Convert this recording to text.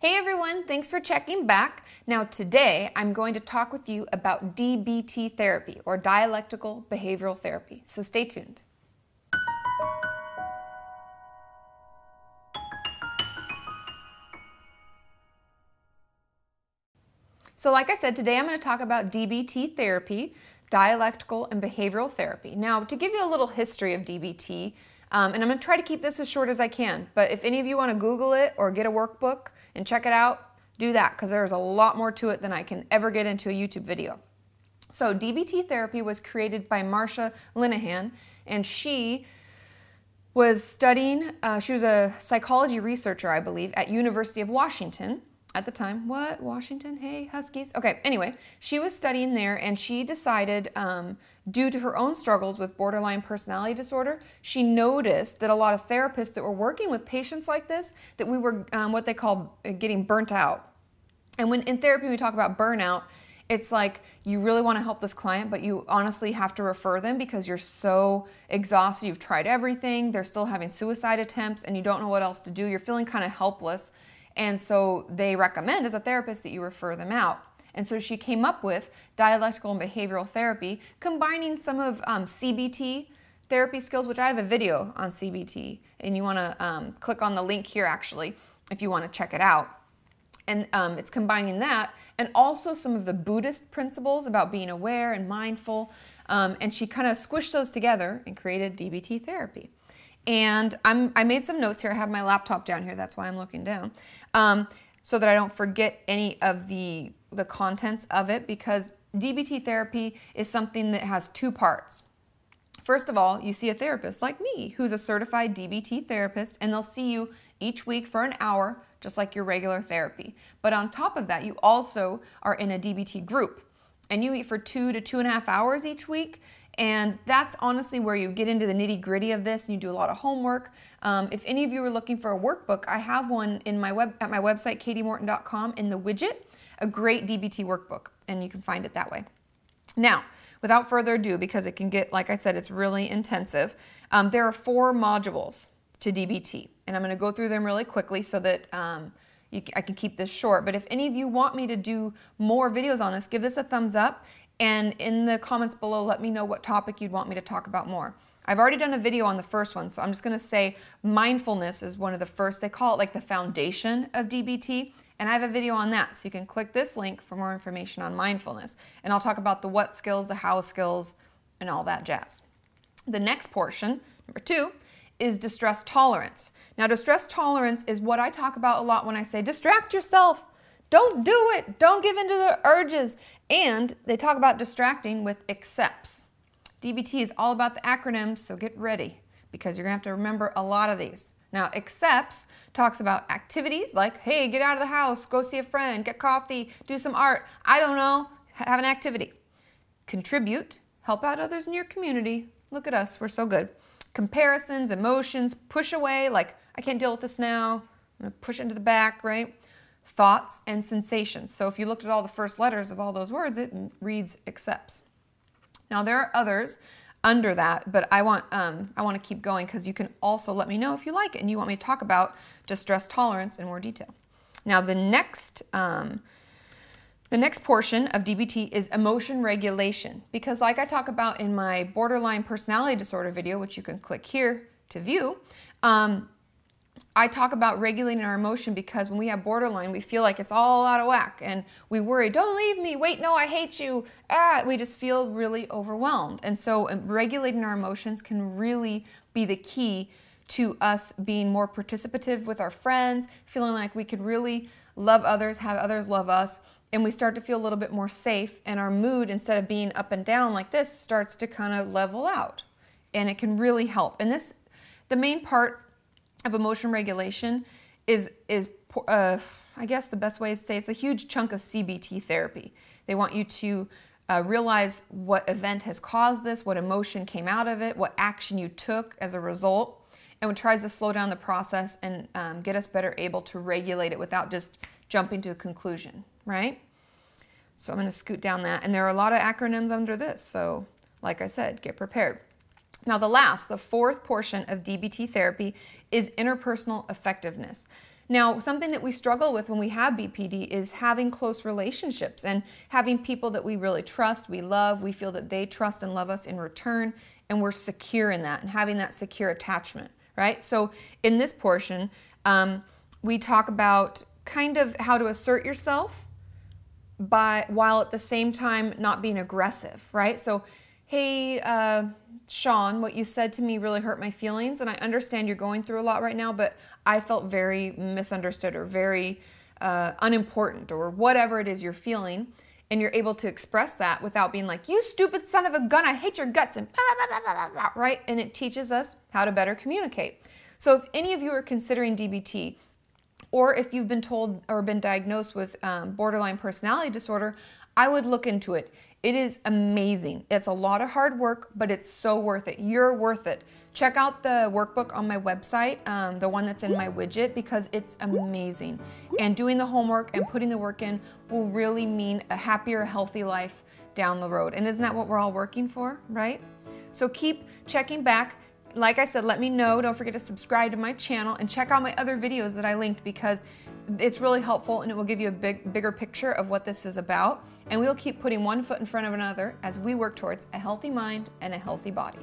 Hey everyone, thanks for checking back. Now, today I'm going to talk with you about DBT therapy or dialectical behavioral therapy. So stay tuned. So, like I said, today I'm going to talk about DBT therapy, dialectical and behavioral therapy. Now, to give you a little history of DBT, um, and I'm going to try to keep this as short as I can, but if any of you want to Google it or get a workbook and check it out, do that because there's a lot more to it than I can ever get into a YouTube video. So, DBT therapy was created by Marsha Linehan, and she was studying, uh, she was a psychology researcher, I believe, at University of Washington at the time. What? Washington? Hey, Huskies. Okay, anyway, she was studying there and she decided, um, due to her own struggles with borderline personality disorder, she noticed that a lot of therapists that were working with patients like this, that we were um, what they call uh, getting burnt out. And when in therapy we talk about burnout, it's like you really want to help this client, but you honestly have to refer them because you're so exhausted. You've tried everything, they're still having suicide attempts, and you don't know what else to do. You're feeling kind of helpless. And so they recommend as a therapist that you refer them out. And so she came up with dialectical and behavioral therapy, combining some of um, CBT therapy skills, which I have a video on CBT, and you want to um, click on the link here actually if you want to check it out. And um, it's combining that and also some of the Buddhist principles about being aware and mindful. Um, and she kind of squished those together and created DBT therapy. And I'm, I made some notes here. I have my laptop down here. That's why I'm looking down. Um, so that I don't forget any of the, the contents of it because DBT therapy is something that has two parts. First of all, you see a therapist like me who's a certified DBT therapist, and they'll see you each week for an hour, just like your regular therapy. But on top of that, you also are in a DBT group, and you meet for two to two and a half hours each week. And that's honestly where you get into the nitty gritty of this and you do a lot of homework. Um, if any of you are looking for a workbook, I have one in my web at my website, katimorton.com, in the widget, a great DBT workbook, and you can find it that way. Now, without further ado, because it can get, like I said, it's really intensive, um, there are four modules to DBT, and I'm going to go through them really quickly so that um, you, I can keep this short. But if any of you want me to do more videos on this, give this a thumbs up and in the comments below, let me know what topic you'd want me to talk about more. I've already done a video on the first one, so I'm just gonna say mindfulness is one of the first. They call it like the foundation of DBT, and I have a video on that. So you can click this link for more information on mindfulness. And I'll talk about the what skills, the how skills, and all that jazz. The next portion, number two, is distress tolerance. Now, distress tolerance is what I talk about a lot when I say distract yourself. Don't do it. Don't give in to the urges. And they talk about distracting with accepts. DBT is all about the acronyms, so get ready because you're going to have to remember a lot of these. Now, accepts talks about activities like, hey, get out of the house, go see a friend, get coffee, do some art. I don't know, have an activity. Contribute, help out others in your community. Look at us, we're so good. Comparisons, emotions, push away, like, I can't deal with this now. I'm going to push into the back, right? Thoughts, and sensations. So if you looked at all the first letters of all those words, it reads accepts. Now there are others under that, but I want um, I want to keep going because you can also let me know if you like it and you want me to talk about distress tolerance in more detail. Now the next um, the next portion of DBT is emotion regulation because like I talk about in my borderline personality disorder video, which you can click here to view, um, I talk about regulating our emotion because when we have borderline, we feel like it's all out of whack and we worry, don't leave me, wait, no, I hate you. Ah, we just feel really overwhelmed. And so um, regulating our emotions can really be the key to us being more participative with our friends, feeling like we can really love others, have others love us, and we start to feel a little bit more safe and our mood instead of being up and down like this starts to kind of level out. And it can really help. And this the main part of emotion regulation is is uh, I guess the best way to say it's a huge chunk of CBT therapy. They want you to uh, realize what event has caused this, what emotion came out of it, what action you took as a result, and it tries to slow down the process and um, get us better able to regulate it without just jumping to a conclusion, right? So I'm going to scoot down that. And there are a lot of acronyms under this. So, like I said, get prepared. Now, the last, the fourth portion of DBT therapy is interpersonal effectiveness. Now, something that we struggle with when we have BPD is having close relationships and having people that we really trust, we love, we feel that they trust and love us in return, and we're secure in that and having that secure attachment, right? So, in this portion, um, we talk about kind of how to assert yourself by while at the same time not being aggressive, right? So, hey, uh, Sean, what you said to me really hurt my feelings, and I understand you're going through a lot right now, but I felt very misunderstood or very uh, unimportant or whatever it is you're feeling. And you're able to express that without being like, you stupid son of a gun, I hate your guts, and blah, blah, blah, right? And it teaches us how to better communicate. So if any of you are considering DBT, or if you've been told or been diagnosed with um, borderline personality disorder, I would look into it. It is amazing. It's a lot of hard work, but it's so worth it. You're worth it. Check out the workbook on my website, um, the one that's in my widget, because it's amazing. And doing the homework and putting the work in will really mean a happier, healthy life down the road. And isn't that what we're all working for, right? So keep checking back. Like I said, let me know. Don't forget to subscribe to my channel and check out my other videos that I linked because it's really helpful and it will give you a big, bigger picture of what this is about. And we will keep putting one foot in front of another as we work towards a healthy mind and a healthy body.